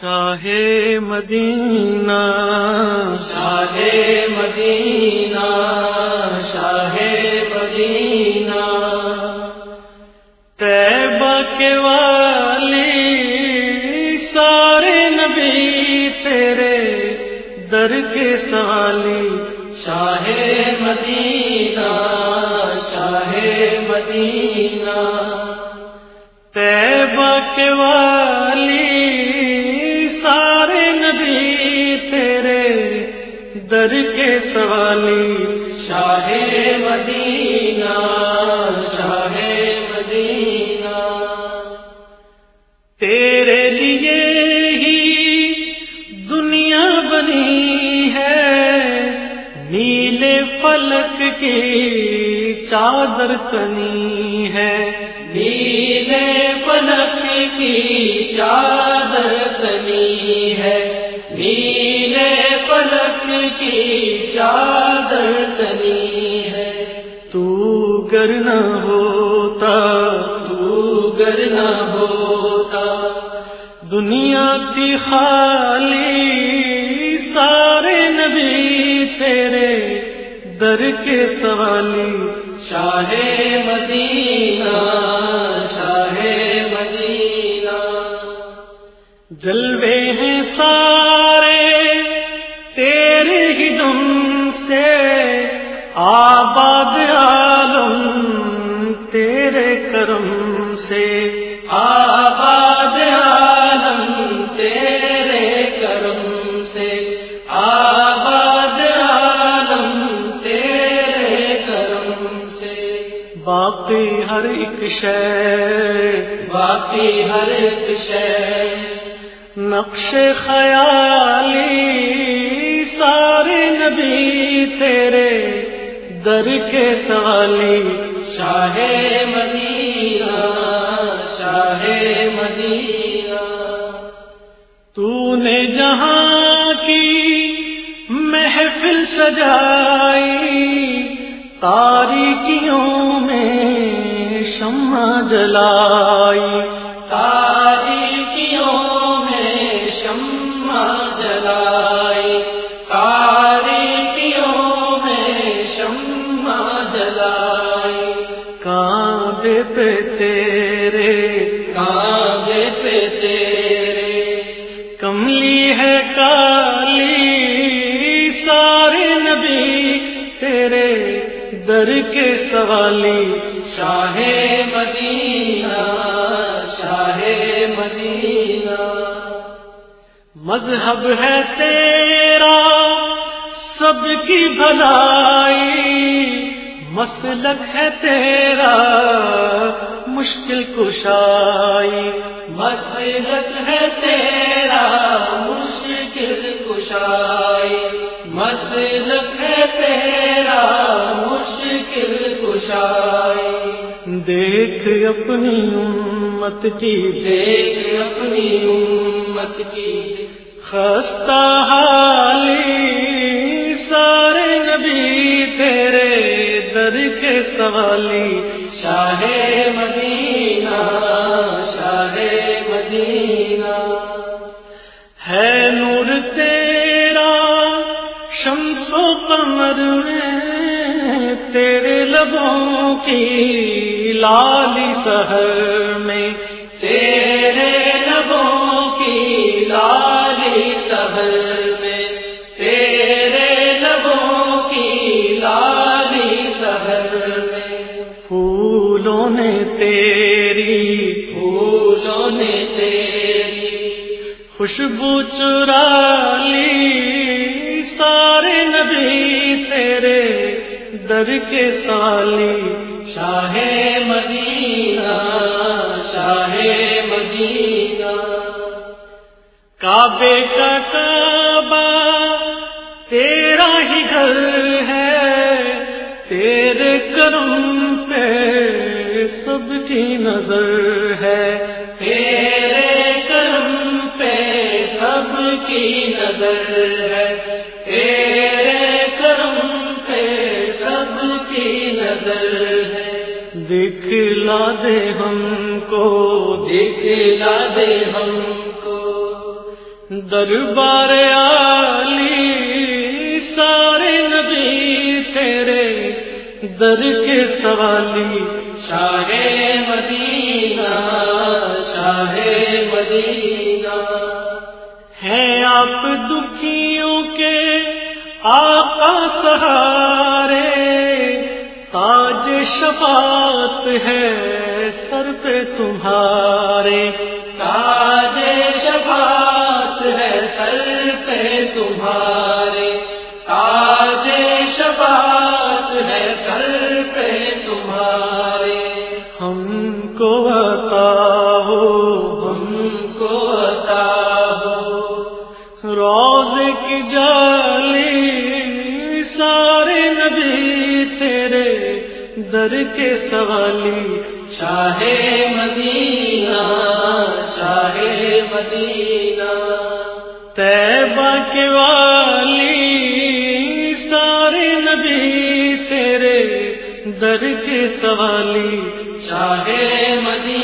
شاہ مدینہ شاہ مدینہ شاہ مدینہ۔ تیبہ کے والی سارے نبی تیرے در کے سوالی شاہ مدینہ شاہ مدینہ۔ تیبہ کے والی در کے سوالی۔ شاہ مدینہ شاہ مدینہ۔ تیرے لیے ہی دنیا بنی ہے۔ نیلے فلک کی چادر تنی ہے۔ نیلے پلک کی چادر تنی ہے۔ کی چادر تنی ہے۔ تو گر نہ ہوتا تو گر نہ ہوتا۔ دنیا کی خالی سارے نبی تیرے در کے سوالی۔ شاہ مدینہ شاہ مدینہ۔ جلوے ہیں سارے باقی ہر ایک شے باقی ہر ایک شے۔ نقش خیالی سارے نبی تیرے در کے سوالی شاہ مدینہ شاہ مدینہ۔ تو نے جہاں کی محفل سجائی تاریکیوں میں شمع جلائی۔ تاریکیوں میں شمع جلائی۔ تاریکیوں میں شمع جلائی۔ کاندے پہ تیرے در کے سوالی، شاہ مدینہ شاہ مدینہ۔ مذہب ہے تیرا، سب کی بھلائی۔ مسلک ہے تیرا، مشکل کشائی۔ مسلک ہے تیرا، مشکل کشائی۔ مسلک ہے تیرا مشکل کشائی دیکھ اپنی امت کی دیکھ اپنی امت کی۔ خستہ حالی سارے نبی تیرے در کے سوالی۔ شاہ مدینہ شاہ مدینہ۔ ہے نور تیرا شمس و قمر میں تیرے لبوں کی لالی سہر میں تیرے لبوں کی لالی سبر میں تیرے لبوں کی لالی سبر میں پھولوں نے تیری پھولوں نے تیری خوشبو چرا لی در کے سالی شاہ مدینہ شاہ مدینہ۔ کعبے کا کعبہ تیرا ہی گھر ہے تیرے کرم پہ سب کی نظر ہے۔ تیرے کرم پہ سب کی نظر ہے۔ کی نظر ہے۔ دکھلا دے ہم کو۔ دکھلا دے ہم کو۔ دربار علی سارے نبی تیرے در کے سوالی۔ شاہ مدینہ شاہ مدینہ۔ ہے آپ دکھیوں کے آقا سہارے تاج شفاعت ہے سر پہ تمہارے۔ تاج شفاعت ہے سر پہ تمہارے۔ تاج شفاعت ہے سر پہ تمہارے۔ ہم کو عطا ہو، ہم کو عطا ہو۔ روز کی جالی در کے سوالی، شاہ مدینہ شاہ مدینہ۔ تیبہ کے والی، سارے نبی تیرے در کے سوالی، شاہ مدینہ۔